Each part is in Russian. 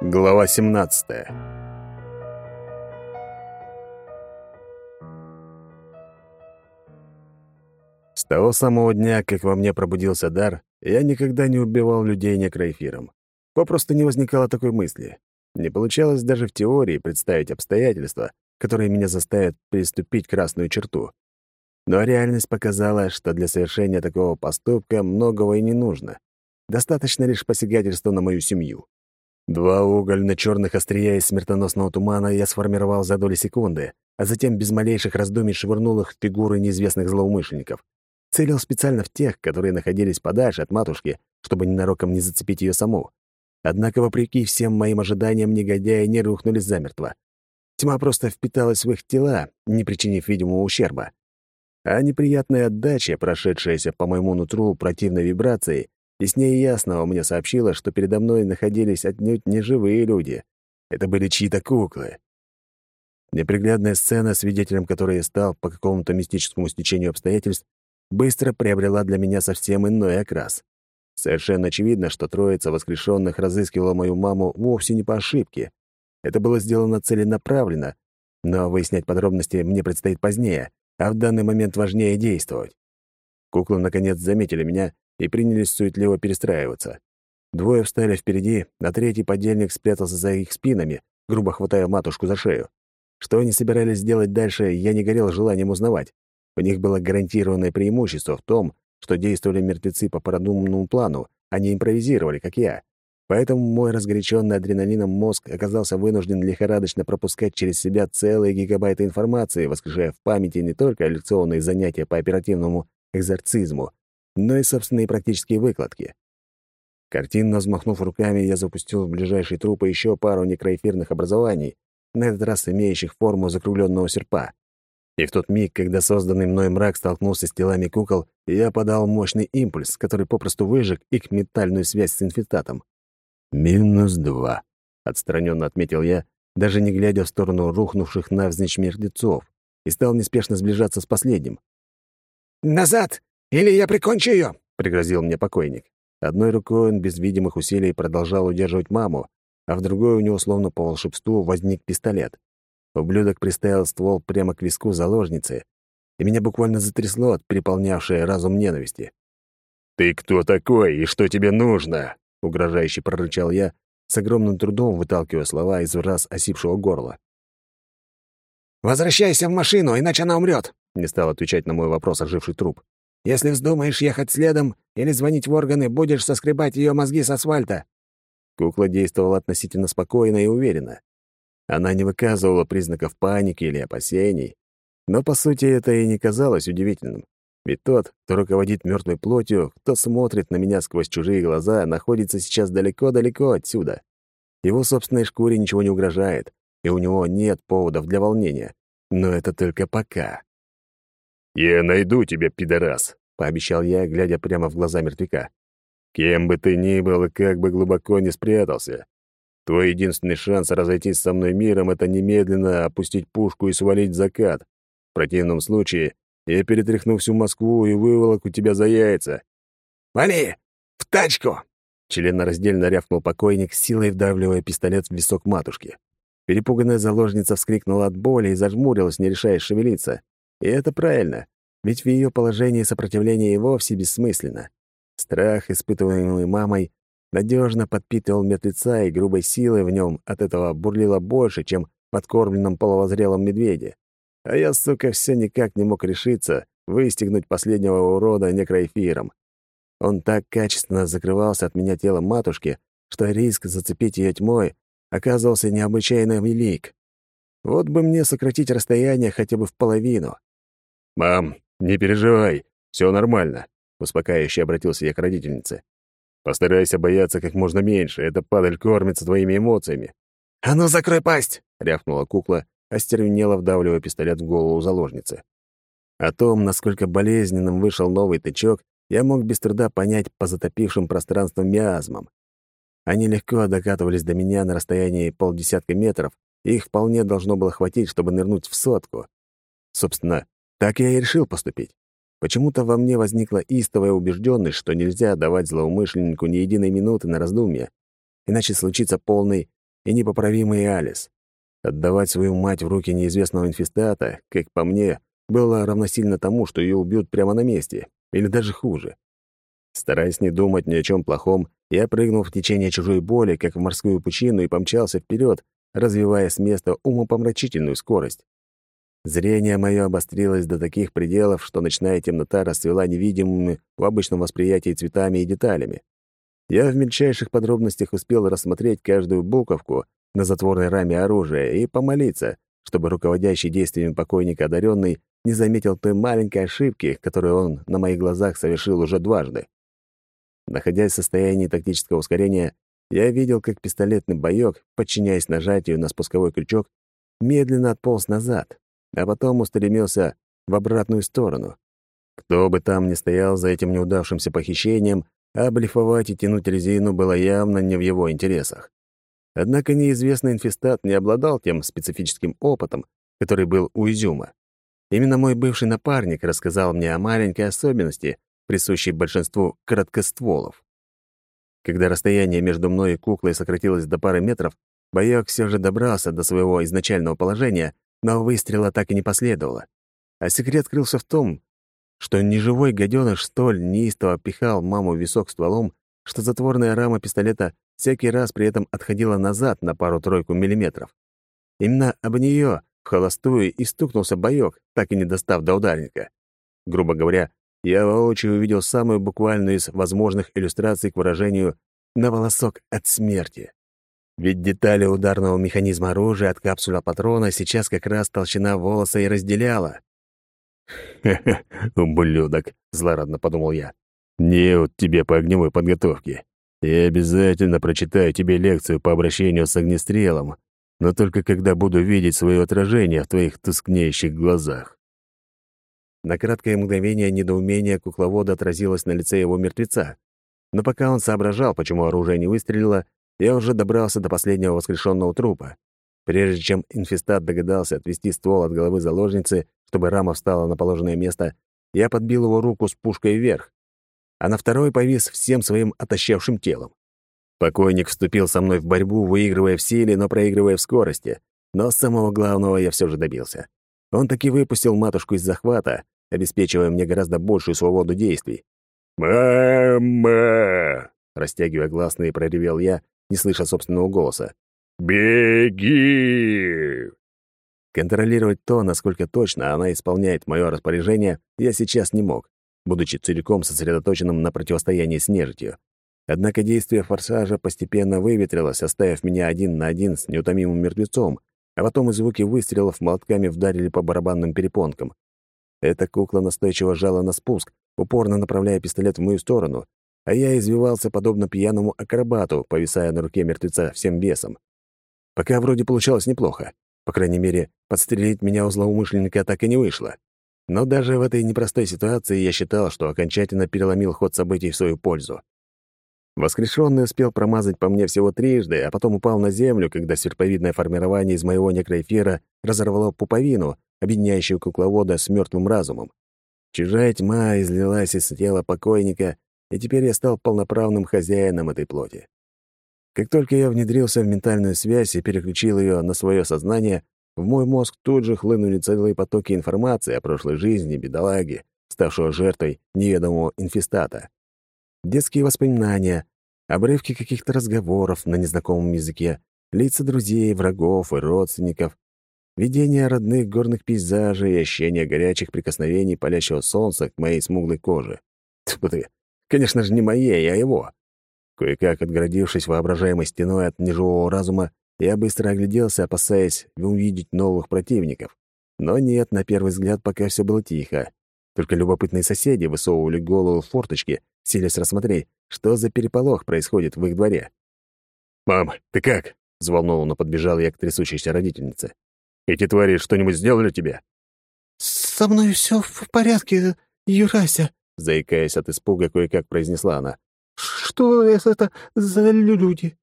Глава 17. С того самого дня, как во мне пробудился дар, я никогда не убивал людей некроэфиром. Попросту не возникало такой мысли. Не получалось даже в теории представить обстоятельства, которые меня заставят приступить красную черту. Но реальность показала, что для совершения такого поступка многого и не нужно. Достаточно лишь посягательства на мою семью. Два угольно-черных острия из смертоносного тумана я сформировал за доли секунды, а затем без малейших раздумий швырнул их в фигуры неизвестных злоумышленников. Целил специально в тех, которые находились подальше от матушки, чтобы ненароком не зацепить ее саму. Однако, вопреки всем моим ожиданиям, негодяи не рухнули замертво. Тьма просто впиталась в их тела, не причинив видимого ущерба. А неприятная отдача, прошедшаяся по моему нутру противной вибрацией, Яснее ясного мне сообщила, что передо мной находились отнюдь не живые люди. Это были чьи-то куклы. Неприглядная сцена, свидетелем которой я стал по какому-то мистическому стечению обстоятельств, быстро приобрела для меня совсем иной окрас. Совершенно очевидно, что троица воскрешенных разыскивала мою маму вовсе не по ошибке. Это было сделано целенаправленно, но выяснять подробности мне предстоит позднее, а в данный момент важнее действовать. Куклы, наконец, заметили меня и принялись суетливо перестраиваться. Двое встали впереди, а третий подельник спрятался за их спинами, грубо хватая матушку за шею. Что они собирались делать дальше, я не горел желанием узнавать. У них было гарантированное преимущество в том, что действовали мертвецы по продуманному плану, а не импровизировали, как я. Поэтому мой разгоряченный адреналином мозг оказался вынужден лихорадочно пропускать через себя целые гигабайты информации, воскрешая в памяти не только лекционные занятия по оперативному экзорцизму, но и собственные практические выкладки. Картинно взмахнув руками, я запустил в ближайший труп еще пару некроэфирных образований, на этот раз имеющих форму закругленного серпа. И в тот миг, когда созданный мной мрак столкнулся с телами кукол, я подал мощный импульс, который попросту выжег их метальную связь с инфестатом. «Минус два», — отстраненно отметил я, даже не глядя в сторону рухнувших навзничь мертвецов, и стал неспешно сближаться с последним. «Назад! Или я прикончу ее!» — пригрозил мне покойник. Одной рукой он без видимых усилий продолжал удерживать маму, а в другой у него словно по волшебству возник пистолет. Ублюдок приставил ствол прямо к виску заложницы, и меня буквально затрясло от переполнявшей разум ненависти. «Ты кто такой и что тебе нужно?» — угрожающе прорычал я, с огромным трудом выталкивая слова из раз осипшего горла. «Возвращайся в машину, иначе она умрет!» — не стал отвечать на мой вопрос оживший труп. Если вздумаешь ехать следом или звонить в органы, будешь соскребать ее мозги с асфальта». Кукла действовала относительно спокойно и уверенно. Она не выказывала признаков паники или опасений. Но, по сути, это и не казалось удивительным. Ведь тот, кто руководит мертвой плотью, кто смотрит на меня сквозь чужие глаза, находится сейчас далеко-далеко отсюда. Его собственной шкуре ничего не угрожает, и у него нет поводов для волнения. Но это только пока. «Я найду тебя, пидорас», — пообещал я, глядя прямо в глаза мертвяка. «Кем бы ты ни был и как бы глубоко не спрятался, твой единственный шанс разойтись со мной миром — это немедленно опустить пушку и свалить закат. В противном случае я перетряхну всю Москву и выволоку тебя за яйца». «Вали! В тачку!» Членораздельно рявкнул покойник, силой вдавливая пистолет в висок матушки. Перепуганная заложница вскрикнула от боли и зажмурилась, не решаясь шевелиться. И это правильно, ведь в ее положении сопротивление и вовсе бессмысленно. Страх, испытываемый мамой, надежно подпитывал мертвеца, и грубой силы в нем от этого бурлило больше, чем в подкормленном половозрелом медведе. А я, сука, все никак не мог решиться выстегнуть последнего урода некроэфиром. Он так качественно закрывался от меня телом матушки, что риск зацепить ее тьмой оказывался необычайно велик. Вот бы мне сократить расстояние хотя бы в половину. «Мам, не переживай, все нормально», — успокаивающе обратился я к родительнице. «Постарайся бояться как можно меньше, эта падаль кормится твоими эмоциями». «А ну, закрой пасть!» — рявкнула кукла, остервенела, вдавливая пистолет в голову заложницы. О том, насколько болезненным вышел новый тычок, я мог без труда понять по затопившим пространством миазмам. Они легко докатывались до меня на расстоянии полдесятка метров, и их вполне должно было хватить, чтобы нырнуть в сотку. Собственно, так я и решил поступить. Почему-то во мне возникла истовая убежденность, что нельзя давать злоумышленнику ни единой минуты на раздумье, иначе случится полный и непоправимый Алис. Отдавать свою мать в руки неизвестного инфестата, как по мне, было равносильно тому, что ее убьют прямо на месте, или даже хуже. Стараясь не думать ни о чем плохом, я прыгнул в течение чужой боли, как в морскую пучину, и помчался вперед, развивая с места умопомрачительную скорость. Зрение мое обострилось до таких пределов, что ночная темнота расцвела невидимыми в обычном восприятии цветами и деталями. Я в мельчайших подробностях успел рассмотреть каждую буковку на затворной раме оружия и помолиться, чтобы руководящий действиями покойника одаренный не заметил той маленькой ошибки, которую он на моих глазах совершил уже дважды. Находясь в состоянии тактического ускорения, я видел, как пистолетный боёк, подчиняясь нажатию на спусковой крючок, медленно отполз назад, а потом устремился в обратную сторону. Кто бы там ни стоял за этим неудавшимся похищением, а и тянуть резину было явно не в его интересах. Однако неизвестный инфестат не обладал тем специфическим опытом, который был у Изюма. Именно мой бывший напарник рассказал мне о маленькой особенности, присущей большинству краткостволов. Когда расстояние между мной и куклой сократилось до пары метров, боёк все же добрался до своего изначального положения, но выстрела так и не последовало. А секрет крылся в том, что неживой гаденыш столь неистово пихал маму в висок стволом, что затворная рама пистолета всякий раз при этом отходила назад на пару-тройку миллиметров. Именно об нее в холостую и стукнулся боёк, так и не достав до ударника. Грубо говоря, я воочию увидел самую буквальную из возможных иллюстраций к выражению «на волосок от смерти». Ведь детали ударного механизма оружия от капсуля патрона сейчас как раз толщина волоса и разделяла. «Хе-хе, ублюдок», — злорадно подумал я. «Не вот тебе по огневой подготовке. Я обязательно прочитаю тебе лекцию по обращению с огнестрелом, но только когда буду видеть свое отражение в твоих тускнеющих глазах». На краткое мгновение недоумение кукловода отразилось на лице его мертвеца. Но пока он соображал, почему оружие не выстрелило, я уже добрался до последнего воскрешенного трупа. Прежде чем инфестат догадался отвести ствол от головы заложницы, чтобы рама встала на положенное место, я подбил его руку с пушкой вверх, а на второй повис всем своим отощавшим телом. Покойник вступил со мной в борьбу, выигрывая в силе, но проигрывая в скорости. Но самого главного я все же добился. Он таки выпустил матушку из захвата, обеспечивая мне гораздо большую свободу действий. «Мама!» — растягивая гласные, проревел я, не слыша собственного голоса. «Беги!» Контролировать то, насколько точно она исполняет мое распоряжение, я сейчас не мог, будучи целиком сосредоточенным на противостоянии с нежитью. Однако действие форсажа постепенно выветрилось, оставив меня один на один с неутомимым мертвецом, а потом и звуки выстрелов молотками вдарили по барабанным перепонкам. Эта кукла настойчиво жала на спуск, упорно направляя пистолет в мою сторону, а я извивался подобно пьяному акробату, повисая на руке мертвеца всем весом. Пока вроде получалось неплохо. По крайней мере, подстрелить меня у злоумышленника так и не вышло. Но даже в этой непростой ситуации я считал, что окончательно переломил ход событий в свою пользу. Воскрешенный успел промазать по мне всего трижды, а потом упал на землю, когда серповидное формирование из моего некроэфира разорвало пуповину, объединяющую кукловода с мертвым разумом. Чужая тьма излилась из тела покойника, и теперь я стал полноправным хозяином этой плоти. Как только я внедрился в ментальную связь и переключил ее на свое сознание, в мой мозг тут же хлынули целые потоки информации о прошлой жизни бедолаги, ставшего жертвой неведомого инфестата детские воспоминания, обрывки каких-то разговоров на незнакомом языке, лица друзей, врагов и родственников, видение родных горных пейзажей и ощущение горячих прикосновений палящего солнца к моей смуглой коже. Тьфу ты, конечно же, не моей, а его. Кое-как отгородившись воображаемой стеной от неживого разума, я быстро огляделся, опасаясь увидеть новых противников. Но нет, на первый взгляд пока все было тихо. Только любопытные соседи высовывали голову в форточки силясь рассмотреть, что за переполох происходит в их дворе. «Мам, ты как?» — взволнованно подбежал я к трясущейся родительнице. «Эти твари что-нибудь сделали тебе?» «Со мной все в порядке, Юрася», — заикаясь от испуга, кое-как произнесла она. «Что это за люди?»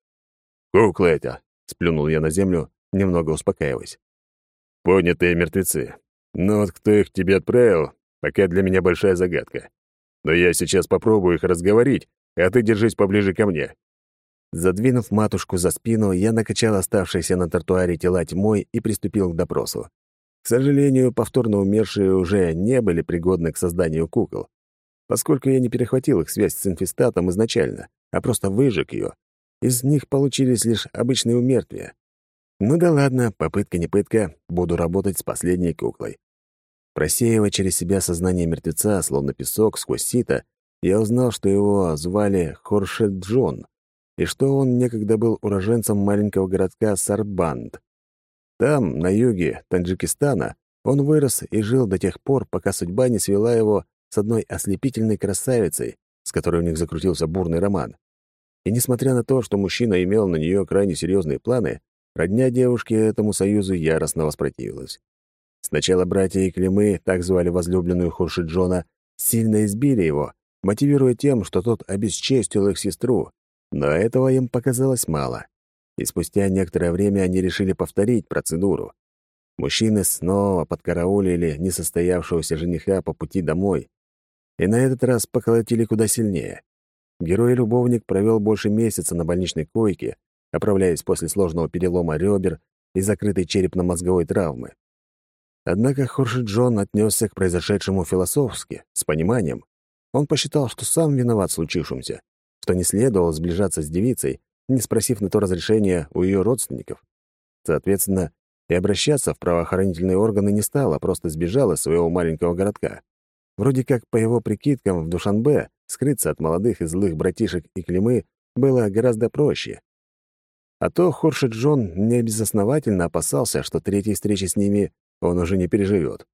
«Куклы это», — сплюнул я на землю, немного успокаиваясь. «Поднятые мертвецы. Но вот кто их тебе отправил, пока для меня большая загадка но я сейчас попробую их разговорить, а ты держись поближе ко мне». Задвинув матушку за спину, я накачал оставшиеся на тротуаре тела тьмой и приступил к допросу. К сожалению, повторно умершие уже не были пригодны к созданию кукол. Поскольку я не перехватил их связь с инфестатом изначально, а просто выжег ее, из них получились лишь обычные умертвия. Ну да ладно, попытка не пытка, буду работать с последней куклой. Просеивая через себя сознание мертвеца, словно песок сквозь сито, я узнал, что его звали Хоршет Джон, и что он некогда был уроженцем маленького городка Сарбанд. Там, на юге Таджикистана, он вырос и жил до тех пор, пока судьба не свела его с одной ослепительной красавицей, с которой у них закрутился бурный роман. И несмотря на то, что мужчина имел на нее крайне серьезные планы, родня девушки этому союзу яростно воспротивилась. Сначала братья и Климы, так звали возлюбленную Хуршиджона, сильно избили его, мотивируя тем, что тот обесчестил их сестру, но этого им показалось мало. И спустя некоторое время они решили повторить процедуру. Мужчины снова подкараулили несостоявшегося жениха по пути домой, и на этот раз поколотили куда сильнее. Герой-любовник провел больше месяца на больничной койке, оправляясь после сложного перелома ребер и закрытой черепно-мозговой травмы. Однако Хорши Джон отнесся к произошедшему философски, с пониманием. Он посчитал, что сам виноват в случившемся, что не следовало сближаться с девицей, не спросив на то разрешения у ее родственников. Соответственно, и обращаться в правоохранительные органы не стала, просто сбежала из своего маленького городка. Вроде как, по его прикидкам, в Душанбе скрыться от молодых и злых братишек и клемы было гораздо проще. А то Хоршит Джон небезосновательно опасался, что третьей встречи с ними он уже не переживет.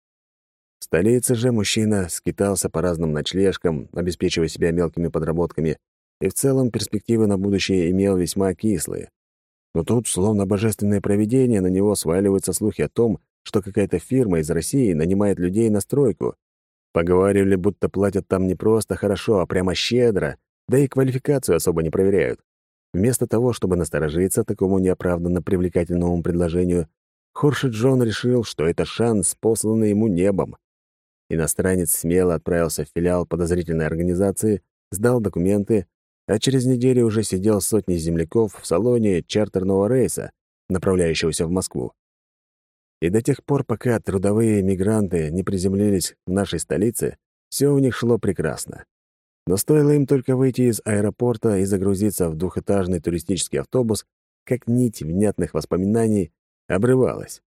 В столице же мужчина скитался по разным ночлежкам, обеспечивая себя мелкими подработками, и в целом перспективы на будущее имел весьма кислые. Но тут, словно божественное провидение, на него сваливаются слухи о том, что какая-то фирма из России нанимает людей на стройку. Поговаривали, будто платят там не просто хорошо, а прямо щедро, да и квалификацию особо не проверяют. Вместо того, чтобы насторожиться такому неоправданно привлекательному предложению, Хоршит Джон решил, что это шанс, посланный ему небом. Иностранец смело отправился в филиал подозрительной организации, сдал документы а через неделю уже сидел сотни земляков в салоне чартерного рейса, направляющегося в Москву. И до тех пор, пока трудовые мигранты не приземлились в нашей столице, все у них шло прекрасно. Но стоило им только выйти из аэропорта и загрузиться в двухэтажный туристический автобус, как нить внятных воспоминаний обрывалась.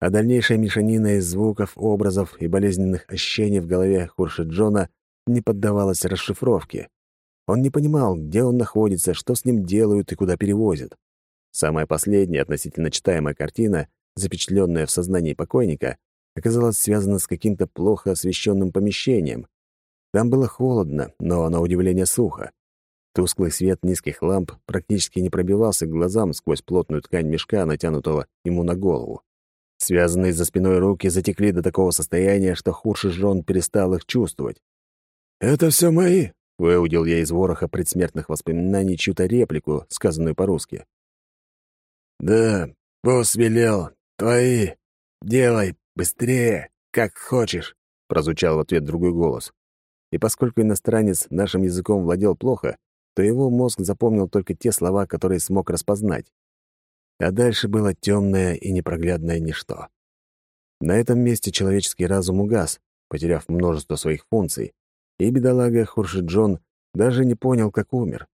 А дальнейшая мешанина из звуков, образов и болезненных ощущений в голове Хуршиджона не поддавалась расшифровке. Он не понимал, где он находится, что с ним делают и куда перевозят. Самая последняя относительно читаемая картина, запечатленная в сознании покойника, оказалась связана с каким-то плохо освещенным помещением. Там было холодно, но, на удивление, сухо. Тусклый свет низких ламп практически не пробивался к глазам сквозь плотную ткань мешка, натянутого ему на голову. Связанные за спиной руки затекли до такого состояния, что худший жен перестал их чувствовать. «Это все мои», Выудил я из вороха предсмертных воспоминаний чью-то реплику, сказанную по-русски. «Да, босс велел. Твои. Делай быстрее, как хочешь», — прозвучал в ответ другой голос. И поскольку иностранец нашим языком владел плохо, то его мозг запомнил только те слова, которые смог распознать. А дальше было темное и непроглядное ничто. На этом месте человеческий разум угас, потеряв множество своих функций, и бедолага Хуршиджон даже не понял, как умер.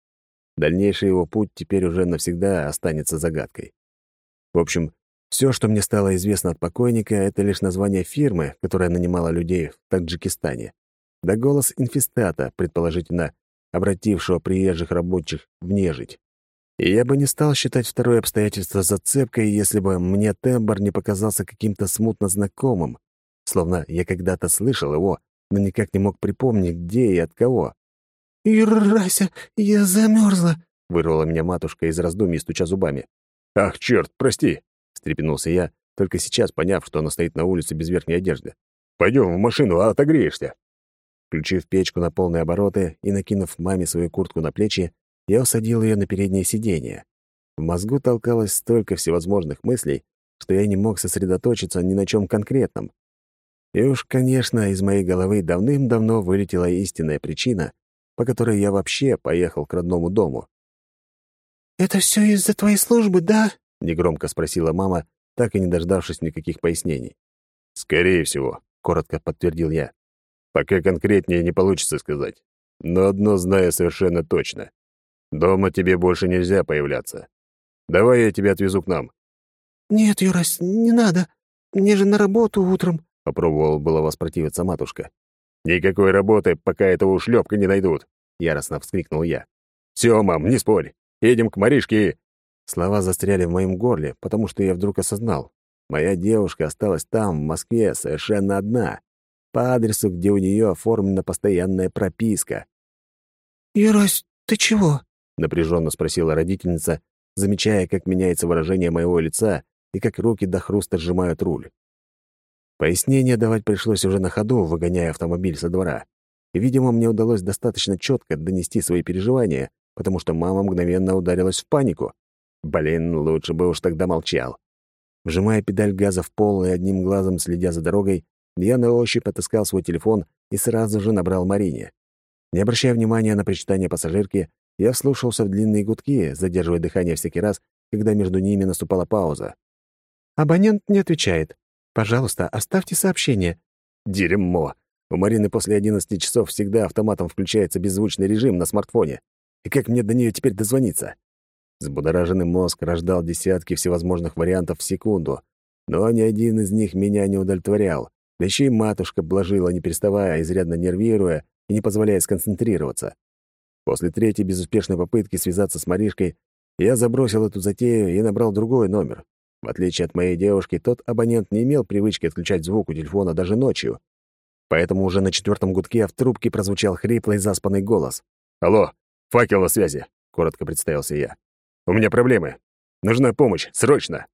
Дальнейший его путь теперь уже навсегда останется загадкой. В общем, все, что мне стало известно от покойника, это лишь название фирмы, которая нанимала людей в Таджикистане, да голос инфестата, предположительно обратившего приезжих рабочих в нежить. И я бы не стал считать второе обстоятельство зацепкой, если бы мне тембр не показался каким-то смутно знакомым, словно я когда-то слышал его но никак не мог припомнить, где и от кого. «Ирася, я замерзла!» — вырвала меня матушка из раздумий, стуча зубами. «Ах, черт, прости!» — встрепенулся я, только сейчас поняв, что она стоит на улице без верхней одежды. «Пойдем в машину, а отогреешься!» Включив печку на полные обороты и накинув маме свою куртку на плечи, я усадил ее на переднее сиденье. В мозгу толкалось столько всевозможных мыслей, что я не мог сосредоточиться ни на чем конкретном. И уж, конечно, из моей головы давным-давно вылетела истинная причина, по которой я вообще поехал к родному дому. это все из-за твоей службы, да?» — негромко спросила мама, так и не дождавшись никаких пояснений. «Скорее всего», — коротко подтвердил я. «Пока конкретнее не получится сказать. Но одно знаю совершенно точно. Дома тебе больше нельзя появляться. Давай я тебя отвезу к нам». «Нет, Юрась, не надо. Мне же на работу утром», — попробовала было воспротивиться матушка. «Никакой работы, пока этого ушлепка не найдут!» — яростно вскрикнул я. «Все, мам, не спорь. Едем к Маришке и...» Слова застряли в моем горле, потому что я вдруг осознал. Моя девушка осталась там, в Москве, совершенно одна, по адресу, где у нее оформлена постоянная прописка. «Юрась, ты чего?» — напряженно спросила родительница, замечая, как меняется выражение моего лица и как руки до хруста сжимают руль. Пояснение давать пришлось уже на ходу, выгоняя автомобиль со двора. И, видимо, мне удалось достаточно четко донести свои переживания, потому что мама мгновенно ударилась в панику. Блин, лучше бы уж тогда молчал. Вжимая педаль газа в пол и одним глазом следя за дорогой, я на ощупь отыскал свой телефон и сразу же набрал Марине. Не обращая внимания на причитание пассажирки, я вслушался в длинные гудки, задерживая дыхание всякий раз, когда между ними наступала пауза. «Абонент не отвечает. Пожалуйста, оставьте сообщение». «Дерьмо! У Марины после 11 часов всегда автоматом включается беззвучный режим на смартфоне. И как мне до нее теперь дозвониться?» Взбудораженный мозг рождал десятки всевозможных вариантов в секунду, но ни один из них меня не удовлетворял. Да еще и матушка блажила, не переставая, изрядно нервируя и не позволяя сконцентрироваться. После третьей безуспешной попытки связаться с Маришкой я забросил эту затею и набрал другой номер. В отличие от моей девушки, тот абонент не имел привычки отключать звук у телефона даже ночью. Поэтому уже на четвертом гудке в трубке прозвучал хриплый заспанный голос. «Алло, факел на связи», — коротко представился я. «У меня проблемы. Нужна помощь, срочно!»